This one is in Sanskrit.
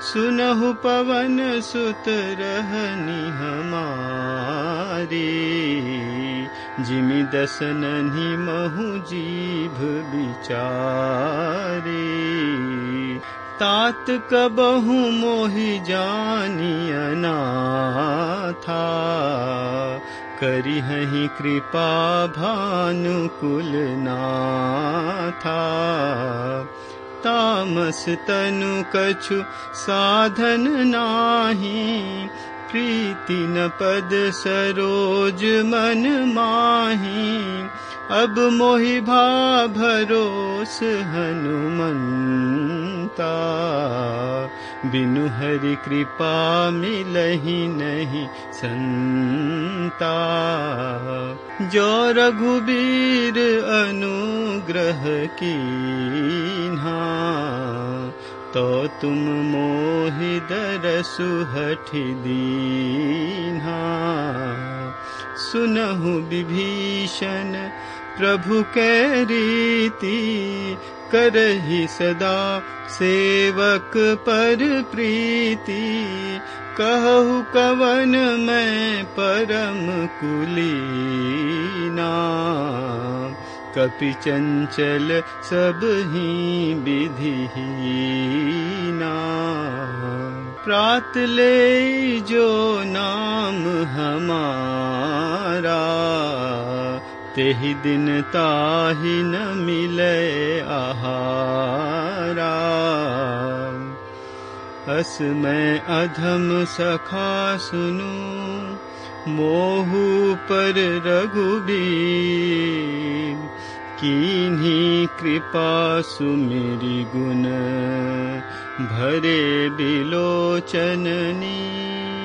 सुनहु पवन सुत रहनी हमारी। जिमि दसननि महु जीभ बिचारी। तात कबहु मोहि जानियना था करिहि कृपा भानुकुल ना तामस तनु कछु साधन नाही। प्रीति न पद सरोज मन माही। अब मोहि भा भरोस हनुमंता बिनु हरि कृपा मिलहि नहीं संता। जो रघुबीर अनुग्रह की तो तुम मोहि दरसु हठ दीन्हा। सुनहु विभीषण प्रभु के रीति करहि सदा सेवक पर प्रीति। कहु कवन मैं परम कुलीना कपि चञ्चल सब ही विधिहीना प्रात ले जो नाम तेहि दिन ताहि न मिले आहारा। अस मैं अधम सखा सुनु मोहु पर रघुबीर। कीन्ही कृपा सुमेरी गुण भरे बिलोचननी